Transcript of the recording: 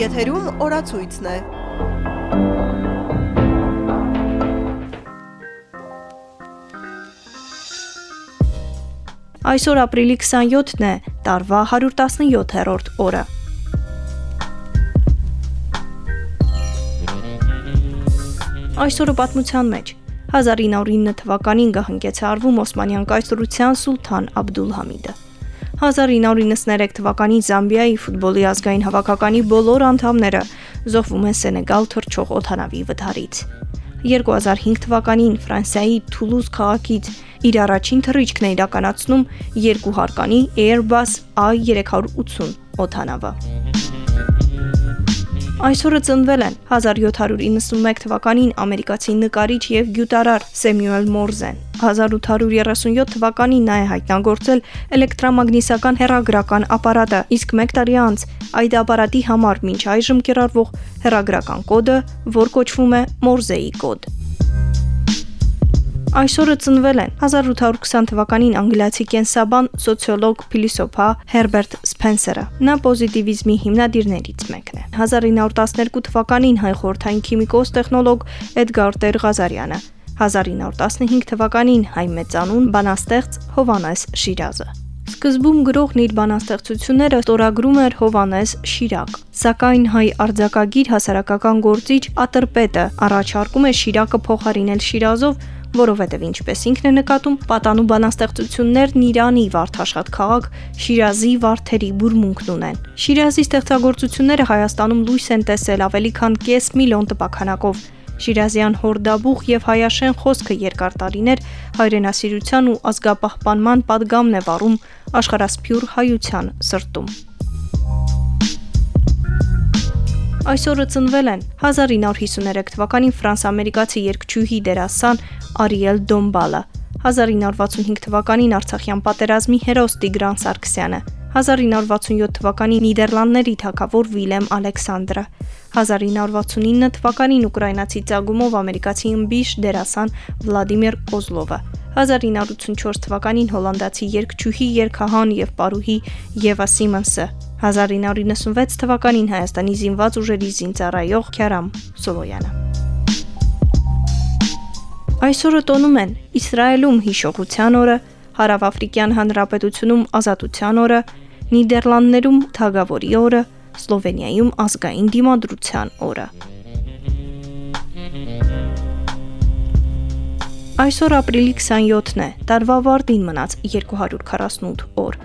Եթերում օրացույցն է։ Այսօր ապրիլի 27-ն է, տարվա 117-րդ օրը։ Այսօրը պատմության մեջ. 1909 թվականին գահընկեց արվում Օսմանյան կայսրության սուլթան Աբդուլհամիդը։ 1993 թվականին Զամբիայի ֆուտբոլի ազգային հավաքականի բոլոր անդամները զոհվում են Սենեգալ թռչող օթանավի վթարից։ 2005 թվականին Ֆրանսիայի Թուլուզ քաղաքից իր առաջին թռիչքն է իրականացնում երկուհարկանի Airbus A380 օթանավը։ Այսօրը ծնվել են 1791 թվականին ամերիկացի նկարիչ եւ գյուտարար Սեմյուել Մորզեն։ 1837 թվականին նա է հայտնագործել էլեկտրամագնիսական հեռագրական ապարատը, իսկ 1 տարի անց այդ ապարատի համար մինչ այժմ կիրառվող հեռագրական կոդը, որ կոչվում է Մորզեի կոդ։ Այսօրը ծնվել են 1820 թվականին անգլիացի կենսաբան, սոցիոլոգ, փիլիսոփա Հերբերտ Սփենսերը։ Նա պոզիտիվիզմի հիմնադիրներից մեկն է։ 1912 թվականին հայ խորթային քիմիկոս տեխնոլոգ Էդգար Տեր-Ղազարյանը 1915 թվականին հայ մեծանուն բանաստեղծ Հովանես Շիրազը։ Սկզբում գրողն իր բանաստեղծությունները ստորագրում էր Հովանես Շիրակ, սակայն հայ արձակագիր հասարակական գործիչ Ատրպետը առաջարկում է Շիրակը փոխարինել Շիրազով որովհետև ինչպես ինքն է նկատում, պատանու բանաստեղծություններն Իրանի Վարդաշատ քաղաք Շիրազի վարդերի բուրմունքն ունեն։ Շիրազի ստեղծագործությունները Հայաստանում լույս են տեսել ավելի քան կես միլիոն տպականակով։ Շիրազյան հորդաբուխ եւ հայաշեն խոսքը երկար տարիներ հայրենասիրության ու ազգապահպանման падգամն է վառում աշխարհասփյուր հայության սրտում։ Այսօրը ծնվել են 1953 թվականին ֆրանս-ամերիկացի երգչուհի դերասան Արիել Դոմբալը, 1965 թվականին Արցախյան պատերազմի հերոս Տիգրան Սարգսյանը, 1967 թվականին Նիդերլանդների թագավոր Վիլեմ Ալեքսանդրը, 1969 թվականին ուկրաինացի ծագումով ամերիկացի ըմբիշ դերասան Վլադիմիր Կոզլովը, 1984 թվականին հոլանդացի երգչուհի, երգահան եւ պարուհի Եվա Սիմոնսը, 1996 թվականին Հայաստանի զինված ուժերի զինծառայող Քյարամ Սոլոյանը։ Այսօրը տոնում են Իսրայելում հիշողության օրը, Հարավաֆրիկյան Հանրապետությունում ազատության օրը, Նիդերլանդներում թագավորի օրը, Սլովենիայում ազգային դիմադրության օրը։ Այսօր ապրիլի 27-ն է, տարվա վարտին մնաց 248 օր։